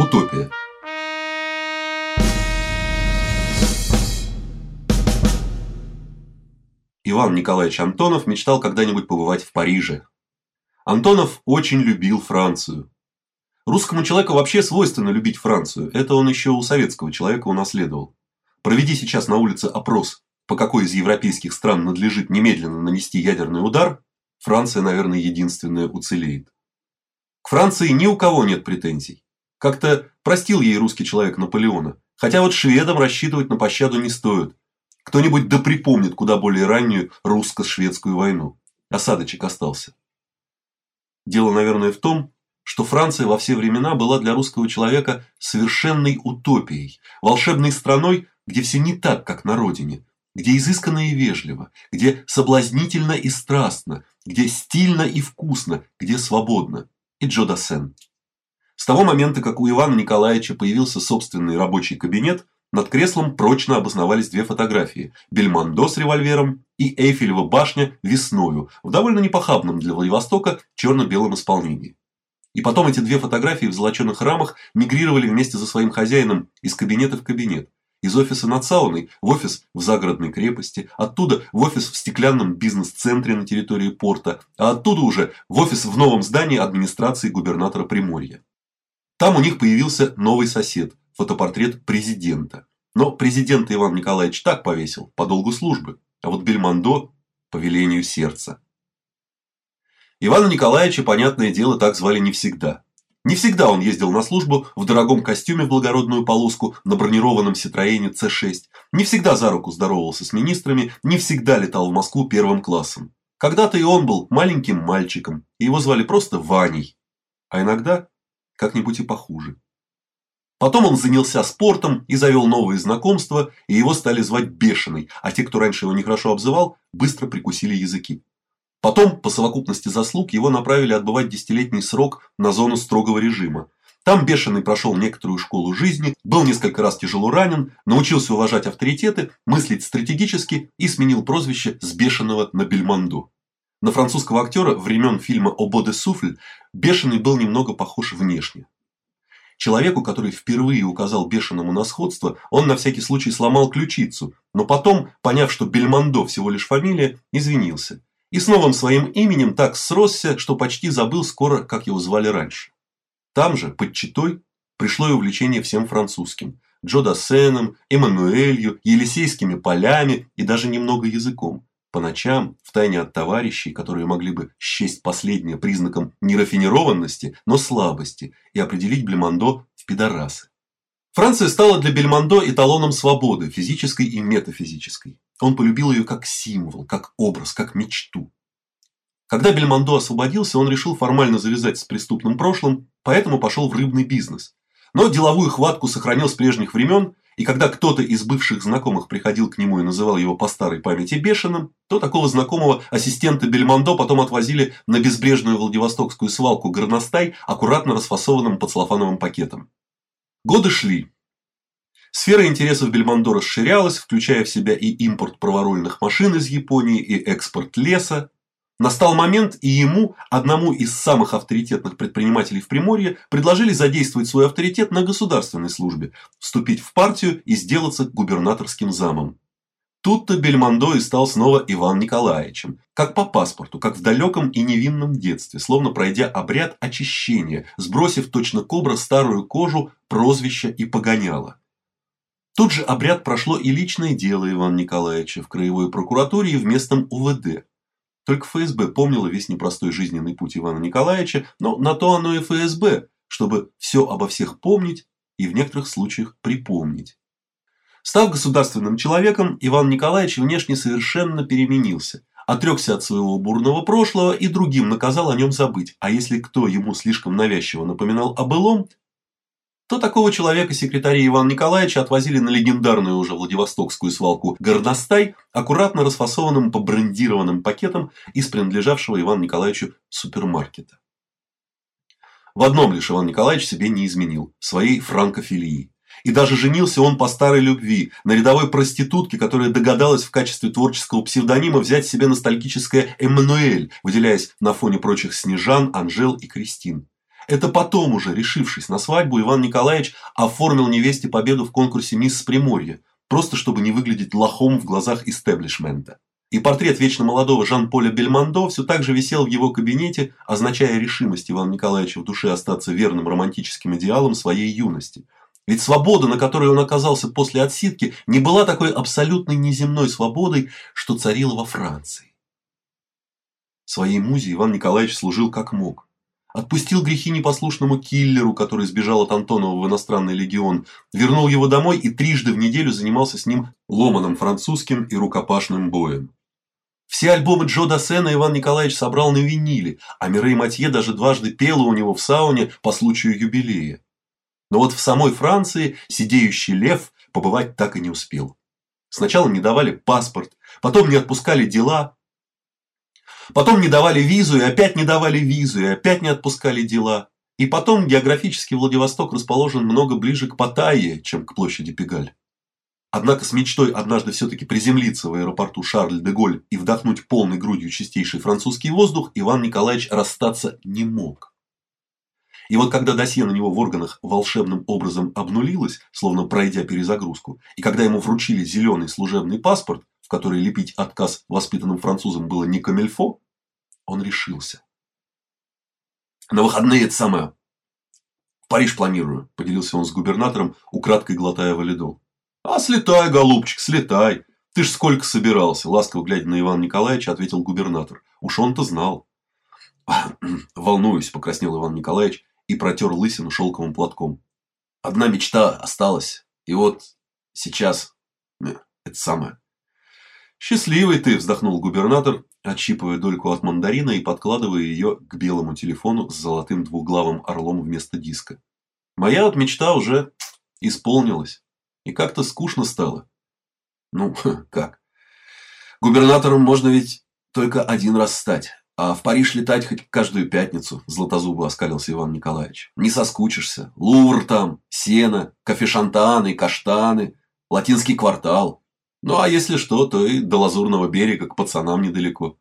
Утопия. Иван Николаевич Антонов мечтал когда-нибудь побывать в Париже. Антонов очень любил Францию. Русскому человеку вообще свойственно любить Францию. Это он еще у советского человека унаследовал. Проведи сейчас на улице опрос, по какой из европейских стран надлежит немедленно нанести ядерный удар, Франция, наверное, единственная уцелеет. К Франции ни у кого нет претензий. Как-то простил ей русский человек Наполеона. Хотя вот шведам рассчитывать на пощаду не стоит. Кто-нибудь да припомнит куда более раннюю русско-шведскую войну. Осадочек остался. Дело, наверное, в том, что Франция во все времена была для русского человека совершенной утопией, волшебной страной, где все не так, как на родине, где изысканно и вежливо, где соблазнительно и страстно, где стильно и вкусно, где свободно. И Джо Дассен. С того момента, как у Ивана Николаевича появился собственный рабочий кабинет, над креслом прочно обосновались две фотографии: Бельмондо с револьвером и Эйфелева башня весною в довольно непохабном для Владивостока черно белом исполнении. И потом эти две фотографии в золоченых рамах мигрировали вместе за своим хозяином из кабинета в кабинет. Из офиса над сауной в офис в загородной крепости, оттуда в офис в стеклянном бизнес-центре на территории порта, а оттуда уже в офис в новом здании администрации губернатора Приморья. Там у них появился новый сосед фотопортрет президента. Но президента Иван Николаевич так повесил по долгу службы, а вот Бельмондо по велению сердца. Ивана Николаевича, понятное дело, так звали не всегда. Не всегда он ездил на службу в дорогом костюме в благородную полоску на бронированном Ситроене С6. Не всегда за руку здоровался с министрами, не всегда летал в Москву первым классом. Когда-то и он был маленьким мальчиком, и его звали просто Ваней. А иногда как-нибудь и похуже. Потом он занялся спортом и завел новые знакомства, и его стали звать Бешеный, а те, кто раньше его нехорошо обзывал, быстро прикусили языки. Потом, по совокупности заслуг, его направили отбывать десятилетний срок на зону строгого режима. Там Бешеный прошел некоторую школу жизни, был несколько раз тяжело ранен, научился уважать авторитеты, мыслить стратегически и сменил прозвище с Бешеного на Бельмондо. На французского актера времен фильма «Обо де Суфль» Бешеный был немного похож внешне. Человеку, который впервые указал Бешеному на сходство, он на всякий случай сломал ключицу, но потом, поняв, что Бельмондо всего лишь фамилия, извинился. И с новым своим именем так сросся, что почти забыл скоро, как его звали раньше. Там же, под Читой, пришло и увлечение всем французским. Джо Дассеном, Эммануэлью, Елисейскими полями и даже немного языком. По ночам, втайне от товарищей, которые могли бы счесть последнее признаком нерафинированности, но слабости, и определить Бельмондо в пидорасы. Франция стала для Бельмондо эталоном свободы, физической и метафизической. Он полюбил ее как символ, как образ, как мечту. Когда Бельмондо освободился, он решил формально завязать с преступным прошлым, поэтому пошел в рыбный бизнес. Но деловую хватку сохранил с прежних времен и когда кто-то из бывших знакомых приходил к нему и называл его по старой памяти бешеным, то такого знакомого ассистента Бельмондо потом отвозили на безбрежную Владивостокскую свалку горностай аккуратно расфасованным под целлофановым пакетом. Годы шли. Сфера интересов Бельмондо расширялась, включая в себя и импорт праворульных машин из Японии, и экспорт леса, Настал момент, и ему, одному из самых авторитетных предпринимателей в Приморье, предложили задействовать свой авторитет на государственной службе, вступить в партию и сделаться губернаторским замом. Тут-то Бельмондо и стал снова Иван Николаевичем, как по паспорту, как в далеком и невинном детстве, словно пройдя обряд очищения, сбросив точно кобра старую кожу, прозвище и погоняло. Тут же обряд прошло и личное дело Ивана Николаевича в краевой прокуратуре и в местном УВД. Только ФСБ помнило весь непростой жизненный путь Ивана Николаевича, но на то оно и ФСБ, чтобы все обо всех помнить и в некоторых случаях припомнить. Став государственным человеком, Иван Николаевич внешне совершенно переменился. Отрекся от своего бурного прошлого и другим наказал о нем забыть. А если кто ему слишком навязчиво напоминал о былом, то такого человека секретари Ивана Николаевича отвозили на легендарную уже Владивостокскую свалку Горностай, аккуратно расфасованным по брендированным пакетам из принадлежавшего Ивану Николаевичу супермаркета. В одном лишь Иван Николаевич себе не изменил своей франкофилии. И даже женился он по старой любви на рядовой проститутке, которая догадалась в качестве творческого псевдонима взять себе ностальгическое Эммануэль, выделяясь на фоне прочих Снежан, Анжел и Кристин. Это потом уже, решившись на свадьбу, Иван Николаевич оформил невесте победу в конкурсе «Мисс Приморья», просто чтобы не выглядеть лохом в глазах истеблишмента. И портрет вечно молодого Жан-Поля Бельмондо все так же висел в его кабинете, означая решимость Ивана Николаевича в душе остаться верным романтическим идеалом своей юности. Ведь свобода, на которой он оказался после отсидки, не была такой абсолютной неземной свободой, что царила во Франции. Своей музе Иван Николаевич служил как мог. Отпустил грехи непослушному киллеру, который сбежал от Антонова в иностранный легион, вернул его домой и трижды в неделю занимался с ним ломаным французским и рукопашным боем. Все альбомы Джо Дассена Иван Николаевич собрал на виниле, а Мирей Матье даже дважды пела у него в сауне по случаю юбилея. Но вот в самой Франции сидеющий лев побывать так и не успел. Сначала не давали паспорт, потом не отпускали дела, потом не давали визу и опять не давали визу и опять не отпускали дела. И потом географически Владивосток расположен много ближе к Паттайе, чем к площади Пегаль. Однако с мечтой однажды все-таки приземлиться в аэропорту Шарль-де-Голь и вдохнуть полной грудью чистейший французский воздух Иван Николаевич расстаться не мог. И вот когда досье на него в органах волшебным образом обнулилось, словно пройдя перезагрузку, и когда ему вручили зеленый служебный паспорт, в который лепить отказ воспитанным французам было не камельфо, он решился. На выходные это самое. В Париж планирую, поделился он с губернатором, украдкой глотая валидол. А слетай, голубчик, слетай. Ты ж сколько собирался, ласково глядя на Ивана Николаевича, ответил губернатор. Уж он-то знал. Волнуюсь, покраснел Иван Николаевич и протер лысину шелковым платком. Одна мечта осталась. И вот сейчас э, это самое. Счастливый ты, вздохнул губернатор, отщипывая дольку от мандарина и подкладывая ее к белому телефону с золотым двуглавым орлом вместо диска. Моя вот мечта уже исполнилась. И как-то скучно стало. Ну, как? Губернатором можно ведь только один раз стать. А в Париж летать хоть каждую пятницу, златозубо оскалился Иван Николаевич. Не соскучишься. Лувр там, сено, кофешантаны, каштаны, латинский квартал. Ну, а если что, то и до Лазурного берега к пацанам недалеко.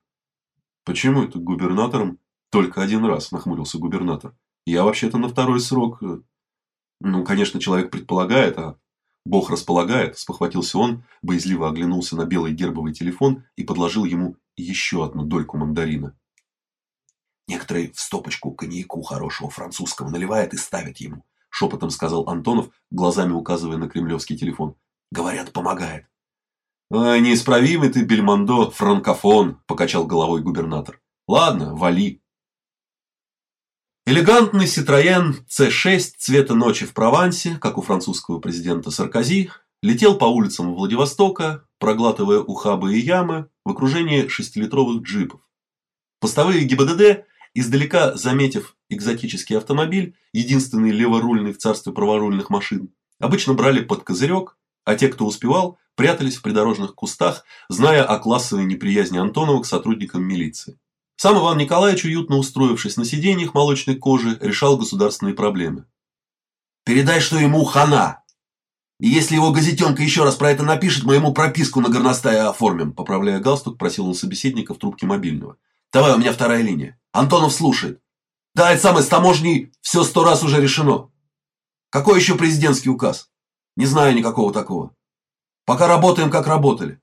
Почему это губернатором только один раз, нахмурился губернатор. Я вообще-то на второй срок. Э, ну, конечно, человек предполагает, а Бог располагает, спохватился он, боязливо оглянулся на белый гербовый телефон и подложил ему еще одну дольку мандарина. Некоторые в стопочку коньяку хорошего французского наливают и ставят ему, шепотом сказал Антонов, глазами указывая на кремлевский телефон. Говорят, помогает. «Ай, неисправимый ты, Бельмондо, франкофон», – покачал головой губернатор. «Ладно, вали». Элегантный Citroën C6 цвета ночи в Провансе, как у французского президента Саркози, летел по улицам Владивостока, проглатывая ухабы и ямы в окружении шестилитровых джипов. Постовые ГИБДД Издалека заметив экзотический автомобиль, единственный леворульный в царстве праворульных машин, обычно брали под козырек, а те, кто успевал, прятались в придорожных кустах, зная о классовой неприязни Антонова к сотрудникам милиции. Сам Иван Николаевич, уютно устроившись на сиденьях молочной кожи, решал государственные проблемы. «Передай, что ему хана! И если его газетенка еще раз про это напишет, мы ему прописку на горностае оформим», поправляя галстук, просил он собеседника в трубке мобильного. «Давай, у меня вторая линия». Антонов слушает. Да, это самое, с таможней все сто раз уже решено. Какой еще президентский указ? Не знаю никакого такого. Пока работаем, как работали.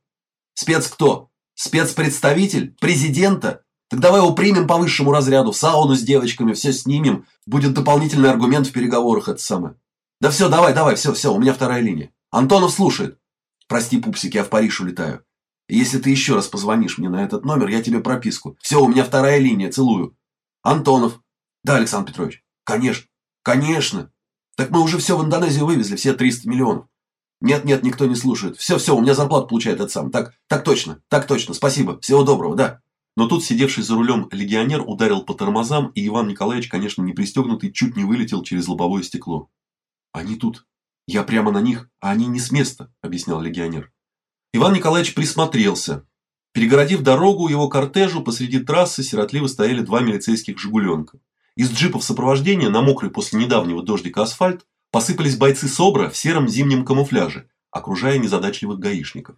Спец кто? Спецпредставитель? Президента? Так давай его примем по высшему разряду, сауну с девочками, все снимем. Будет дополнительный аргумент в переговорах, это самое. Да все, давай, давай, все, все, у меня вторая линия. Антонов слушает. Прости, пупсик, я в Париж улетаю. Если ты еще раз позвонишь мне на этот номер, я тебе прописку. Все, у меня вторая линия, целую. Антонов. Да, Александр Петрович. Конечно. Конечно. Так мы уже все в Индонезию вывезли, все 300 миллионов. Нет, нет, никто не слушает. Все, все, у меня зарплату получает этот сам. Так, так точно, так точно. Спасибо. Всего доброго, да. Но тут сидевший за рулем легионер ударил по тормозам, и Иван Николаевич, конечно, не пристегнутый, чуть не вылетел через лобовое стекло. Они тут. Я прямо на них, а они не с места, объяснял легионер. Иван Николаевич присмотрелся. Перегородив дорогу его кортежу, посреди трассы сиротливо стояли два милицейских «Жигуленка». Из джипов сопровождения на мокрый после недавнего дождика асфальт посыпались бойцы СОБРа в сером зимнем камуфляже, окружая незадачливых гаишников.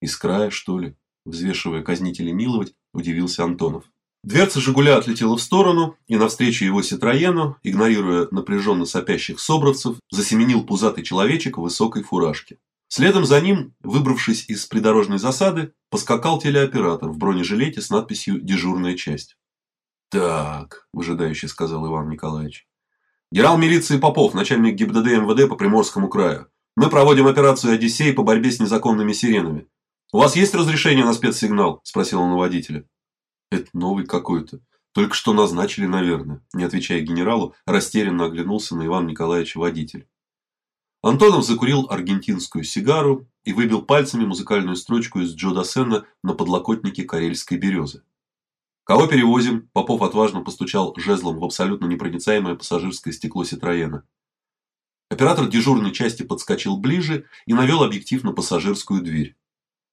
«Из края, что ли?» – взвешивая казнителей миловать, удивился Антонов. Дверца «Жигуля» отлетела в сторону, и навстречу его «Ситроену», игнорируя напряженно сопящих собравцев, засеменил пузатый человечек в высокой фуражке. Следом за ним, выбравшись из придорожной засады, поскакал телеоператор в бронежилете с надписью «Дежурная часть». «Так», – выжидающе сказал Иван Николаевич. «Генерал милиции Попов, начальник ГИБДД МВД по Приморскому краю. Мы проводим операцию «Одиссей» по борьбе с незаконными сиренами. У вас есть разрешение на спецсигнал?» – спросил он у водителя. Это новый какой-то. Только что назначили, наверное. Не отвечая генералу, растерянно оглянулся на Ивана Николаевича водитель. Антонов закурил аргентинскую сигару и выбил пальцами музыкальную строчку из Джо Дассена на подлокотнике карельской березы. «Кого перевозим?» Попов отважно постучал жезлом в абсолютно непроницаемое пассажирское стекло Ситроена. Оператор дежурной части подскочил ближе и навел объектив на пассажирскую дверь.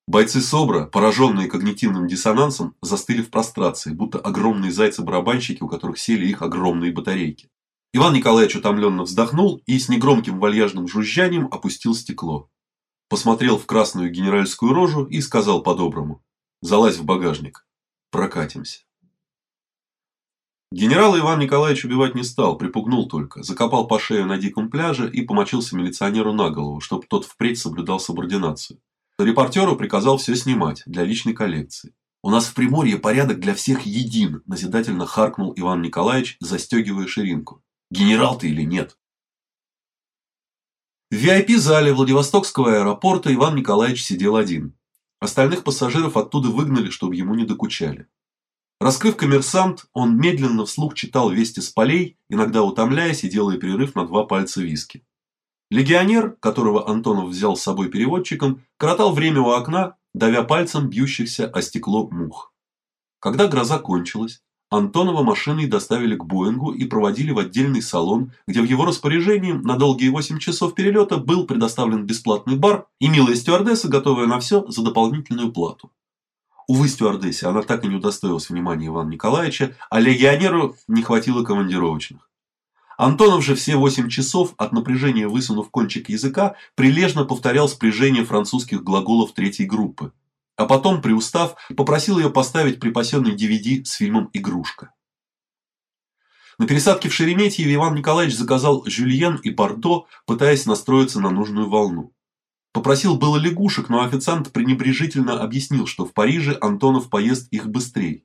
Бойцы СОБРа, пораженные когнитивным диссонансом, застыли в прострации, будто огромные зайцы-барабанщики, у которых сели их огромные батарейки. Иван Николаевич утомленно вздохнул и с негромким вальяжным жужжанием опустил стекло. Посмотрел в красную генеральскую рожу и сказал по-доброму. «Залазь в багажник. Прокатимся». Генерала Иван Николаевич убивать не стал, припугнул только, закопал по шею на диком пляже и помочился милиционеру на голову, чтобы тот впредь соблюдал субординацию. Репортеру приказал все снимать для личной коллекции. «У нас в Приморье порядок для всех един», – назидательно харкнул Иван Николаевич, застегивая ширинку. «Генерал ты или нет?» В VIP-зале Владивостокского аэропорта Иван Николаевич сидел один. Остальных пассажиров оттуда выгнали, чтобы ему не докучали. Раскрыв коммерсант, он медленно вслух читал вести с полей, иногда утомляясь и делая перерыв на два пальца виски. Легионер, которого Антонов взял с собой переводчиком, коротал время у окна, давя пальцем бьющихся о стекло мух. Когда гроза кончилась, Антонова машиной доставили к Боингу и проводили в отдельный салон, где в его распоряжении на долгие 8 часов перелета был предоставлен бесплатный бар и милая стюардесса, готовая на все за дополнительную плату. Увы, стюардессе, она так и не удостоилась внимания Ивана Николаевича, а легионеру не хватило командировочных. Антонов же все восемь часов, от напряжения высунув кончик языка, прилежно повторял спряжение французских глаголов третьей группы. А потом, приустав, попросил ее поставить припасенный DVD с фильмом «Игрушка». На пересадке в Шереметьеве Иван Николаевич заказал жюльен и бордо, пытаясь настроиться на нужную волну. Попросил было лягушек, но официант пренебрежительно объяснил, что в Париже Антонов поест их быстрее.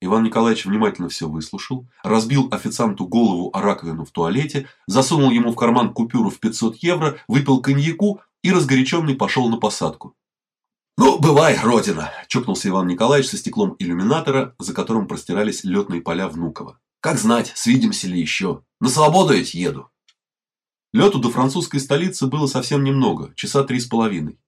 Иван Николаевич внимательно все выслушал, разбил официанту голову о раковину в туалете, засунул ему в карман купюру в 500 евро, выпил коньяку и разгоряченный пошел на посадку. «Ну, бывай, Родина!» – чокнулся Иван Николаевич со стеклом иллюминатора, за которым простирались летные поля Внуково. «Как знать, свидимся ли еще? На свободу ведь еду!» Лету до французской столицы было совсем немного, часа три с половиной.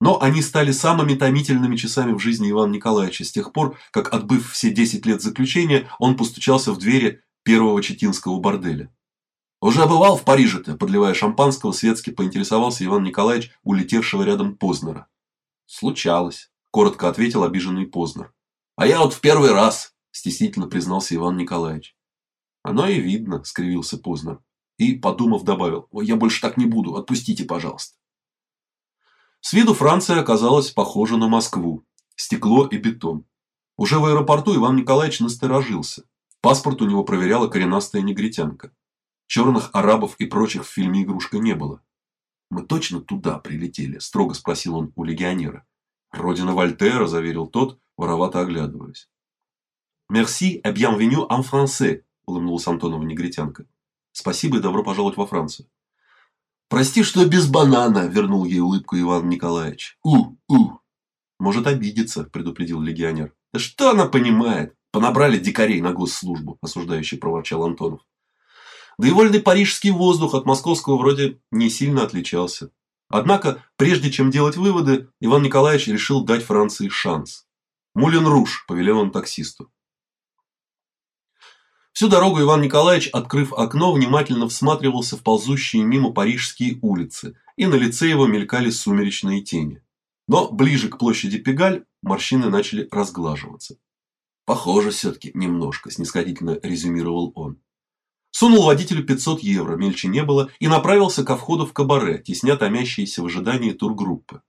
Но они стали самыми томительными часами в жизни Ивана Николаевича с тех пор, как, отбыв все 10 лет заключения, он постучался в двери первого читинского борделя. «Уже бывал в Париже-то?» – подливая шампанского, светски поинтересовался Иван Николаевич, улетевшего рядом Познера. «Случалось», – коротко ответил обиженный Познер. «А я вот в первый раз», – стеснительно признался Иван Николаевич. «Оно и видно», – скривился Познер. И, подумав, добавил, «Ой, я больше так не буду, отпустите, пожалуйста». С виду Франция оказалась похожа на Москву. Стекло и бетон. Уже в аэропорту Иван Николаевич насторожился. Паспорт у него проверяла коренастая негритянка. Черных арабов и прочих в фильме «Игрушка» не было. «Мы точно туда прилетели?» – строго спросил он у легионера. «Родина Вольтера», – заверил тот, воровато оглядываясь. «Merci et bienvenue en français», – улыбнулась Антонова негритянка. «Спасибо и добро пожаловать во Францию». «Прости, что без банана», – вернул ей улыбку Иван Николаевич. «У-у». «Может обидеться», – предупредил легионер. «Да что она понимает? Понабрали дикарей на госслужбу», – осуждающий проворчал Антонов. Да и вольный парижский воздух от московского вроде не сильно отличался. Однако, прежде чем делать выводы, Иван Николаевич решил дать Франции шанс. «Мулен Руж», – повелел он таксисту. Всю дорогу Иван Николаевич, открыв окно, внимательно всматривался в ползущие мимо парижские улицы, и на лице его мелькали сумеречные тени. Но ближе к площади Пегаль морщины начали разглаживаться. «Похоже все-таки немножко», – снисходительно резюмировал он. Сунул водителю 500 евро, мельче не было, и направился ко входу в кабаре, тесня томящиеся в ожидании тургруппы.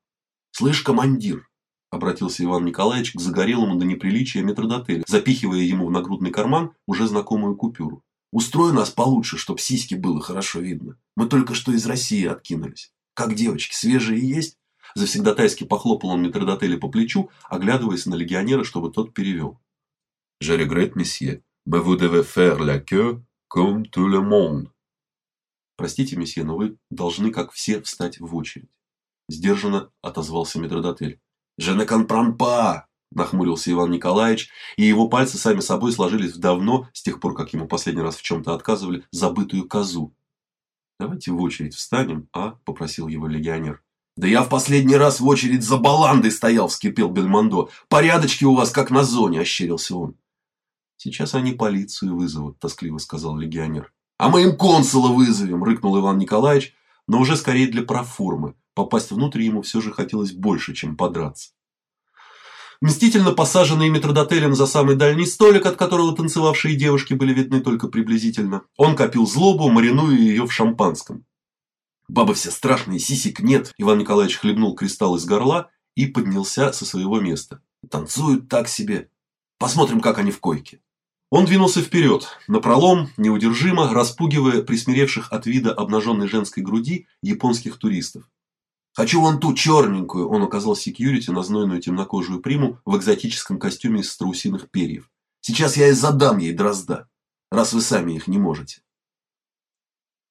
«Слышь, командир, обратился Иван Николаевич к загорелому до неприличия метрдотелю, запихивая ему в нагрудный карман уже знакомую купюру. «Устрой нас получше, чтоб сиськи было хорошо видно. Мы только что из России откинулись. Как девочки, свежие есть?» Завсегдатайски похлопал он метрдотеля по плечу, оглядываясь на легионера, чтобы тот перевел. «Je regrette, месье, mais vous devez faire la queue comme tout le monde». «Простите, месье, но вы должны, как все, встать в очередь». Сдержанно отозвался метрдотель. «Je ne comprends pas!» нахмурился Иван Николаевич, и его пальцы сами собой сложились в давно, с тех пор, как ему последний раз в чем-то отказывали, забытую козу. «Давайте в очередь встанем, а?» – попросил его легионер. «Да я в последний раз в очередь за баландой стоял!» – вскипел Бельмондо. «Порядочки у вас, как на зоне!» – ощерился он. «Сейчас они полицию вызовут», – тоскливо сказал легионер. «А мы им консула вызовем!» – рыкнул Иван Николаевич, но уже скорее для проформы. Попасть внутрь ему все же хотелось больше, чем подраться. Мстительно посаженный метродотелем за самый дальний столик, от которого танцевавшие девушки были видны только приблизительно, он копил злобу, маринуя ее в шампанском. Бабы все страшные, сисек нет. Иван Николаевич хлебнул кристалл из горла и поднялся со своего места. Танцуют так себе. Посмотрим, как они в койке. Он двинулся вперед, напролом, неудержимо, распугивая присмиревших от вида обнаженной женской груди японских туристов. «Хочу вон ту черненькую!» Он указал секьюрити на знойную темнокожую приму в экзотическом костюме из страусиных перьев. «Сейчас я и задам ей дрозда, раз вы сами их не можете».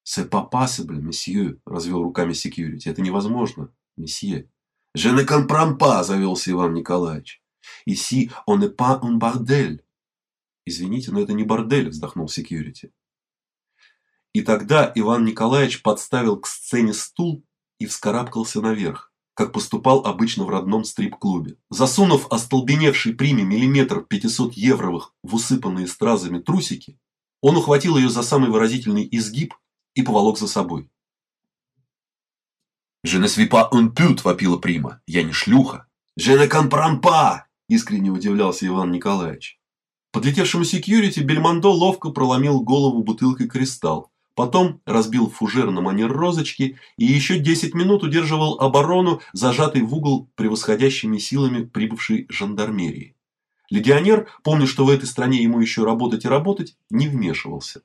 «C'est pas месье», – развел руками секьюрити. «Это невозможно, месье». «Je ne comprends pas», – завелся Иван Николаевич. «Ici, on n'est pas un bordel». «Извините, но это не бордель», – вздохнул секьюрити. И тогда Иван Николаевич подставил к сцене стул и вскарабкался наверх, как поступал обычно в родном стрип-клубе. Засунув остолбеневший приме миллиметр 500-евровых в усыпанные стразами трусики, он ухватил ее за самый выразительный изгиб и поволок за собой. «Je ne suis pas un pute!» – вопила Прима. «Я не шлюха!» «Je ne comprends pas!» – искренне удивлялся Иван Николаевич. Подлетевшему секьюрити Бельмондо ловко проломил голову бутылкой кристалл, Потом разбил фужер на манер розочки и еще 10 минут удерживал оборону, зажатый в угол превосходящими силами прибывшей жандармерии. Легионер, помня, что в этой стране ему еще работать и работать, не вмешивался.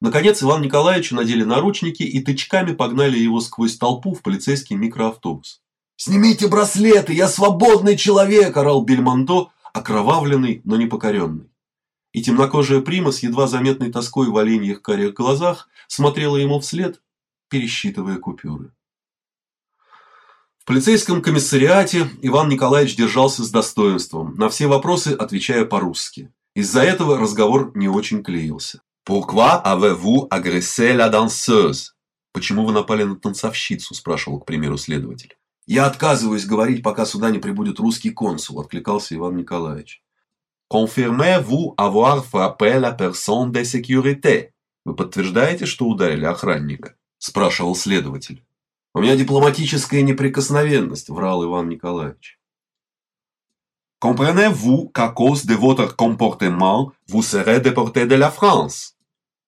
Наконец Иван Николаевичу надели наручники и тычками погнали его сквозь толпу в полицейский микроавтобус. «Снимите браслеты! Я свободный человек!» – орал Бельмондо, окровавленный, но не покоренный и темнокожая прима с едва заметной тоской в оленьих карих глазах смотрела ему вслед, пересчитывая купюры. В полицейском комиссариате Иван Николаевич держался с достоинством, на все вопросы отвечая по-русски. Из-за этого разговор не очень клеился. «Pourquoi avez-vous agressé la danseuse?» «Почему вы напали на танцовщицу?» – спрашивал, к примеру, следователь. «Я отказываюсь говорить, пока сюда не прибудет русский консул», – откликался Иван Николаевич. Confirmez-vous avoir frappé la personne de sécurité? Вы подтверждаете, что ударили охранника? спрашивал следователь. У меня дипломатическая неприкосновенность, врал Иван Николаевич. Comprenez-vous qu'à cause de votre comportement, vous serez déporté de la France?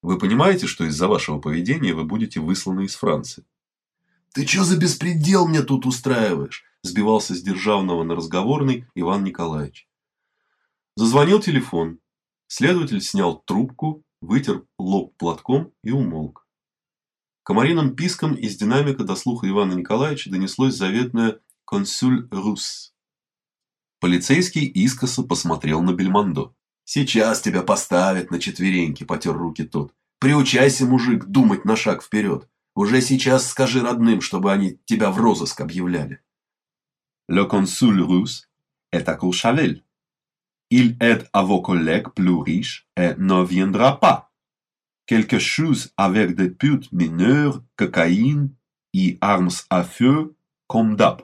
Вы понимаете, что из-за вашего поведения вы будете высланы из Франции? Ты что за беспредел мне тут устраиваешь? сбивался с державного на разговорный Иван Николаевич. Зазвонил телефон. Следователь снял трубку, вытер лоб платком и умолк. Комариным писком из динамика до слуха Ивана Николаевича донеслось заветное «Консюль Рус». Полицейский искоса посмотрел на Бельмондо. «Сейчас тебя поставят на четвереньки», – потер руки тот. «Приучайся, мужик, думать на шаг вперед. Уже сейчас скажи родным, чтобы они тебя в розыск объявляли». «Le consul russe est à Courchevel», il aide à vos collègues plus riches et ne viendra pas. Quelque chose avec des putes mineures, cocaïne et armes à feu, comme d'hab.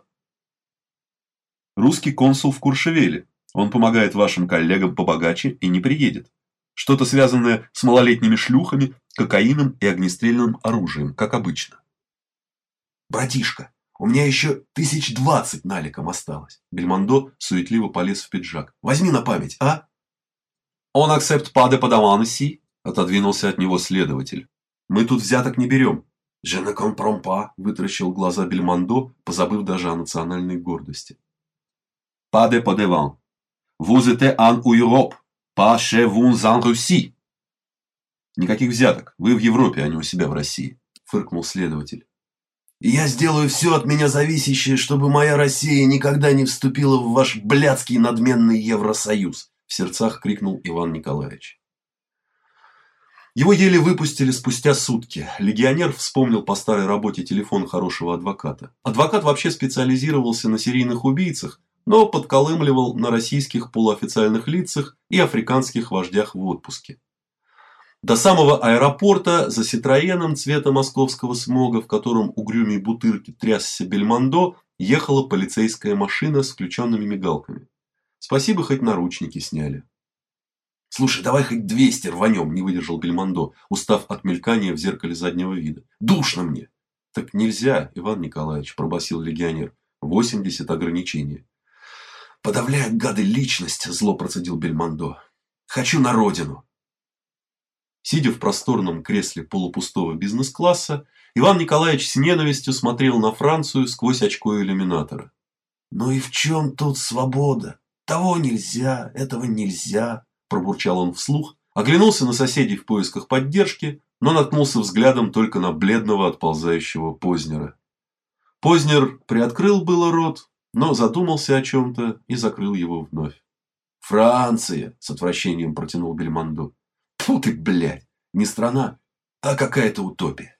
Русский консул в Куршевеле. Он помогает вашим коллегам побогаче и не приедет. Что-то связанное с малолетними шлюхами, кокаином и огнестрельным оружием, как обычно. Братишка, у меня еще тысяч двадцать наликом осталось. Бельмондо суетливо полез в пиджак. Возьми на память, а? Он акцепт паде подаванси, отодвинулся от него следователь. Мы тут взяток не берем. Жена компромпа, вытращил глаза Бельмондо, позабыв даже о национальной гордости. de pas devant. Vous êtes en Europe, vous en Russie. Никаких взяток. Вы в Европе, а не у себя в России, фыркнул следователь. Я сделаю все от меня зависящее, чтобы моя Россия никогда не вступила в ваш блядский надменный Евросоюз, в сердцах крикнул Иван Николаевич. Его еле выпустили спустя сутки. Легионер вспомнил по старой работе телефон хорошего адвоката. Адвокат вообще специализировался на серийных убийцах, но подколымливал на российских полуофициальных лицах и африканских вождях в отпуске. До самого аэропорта за Ситроеном цвета московского смога, в котором угрюмей бутырки трясся Бельмондо, ехала полицейская машина с включенными мигалками. Спасибо, хоть наручники сняли. Слушай, давай хоть двести рванем, не выдержал Бельмондо, устав от мелькания в зеркале заднего вида. Душно мне. Так нельзя, Иван Николаевич, пробасил легионер. Восемьдесят ограничения. Подавляют гады личность, зло процедил Бельмондо. Хочу на родину. Сидя в просторном кресле полупустого бизнес-класса, Иван Николаевич с ненавистью смотрел на Францию сквозь очко иллюминатора. Ну и в чем тут свобода? Того нельзя, этого нельзя пробурчал он вслух, оглянулся на соседей в поисках поддержки, но наткнулся взглядом только на бледного отползающего Познера. Познер приоткрыл было рот, но задумался о чем то и закрыл его вновь. Франция, с отвращением протянул Бельмондо. Тьфу ты, блядь, не страна, а какая-то утопия.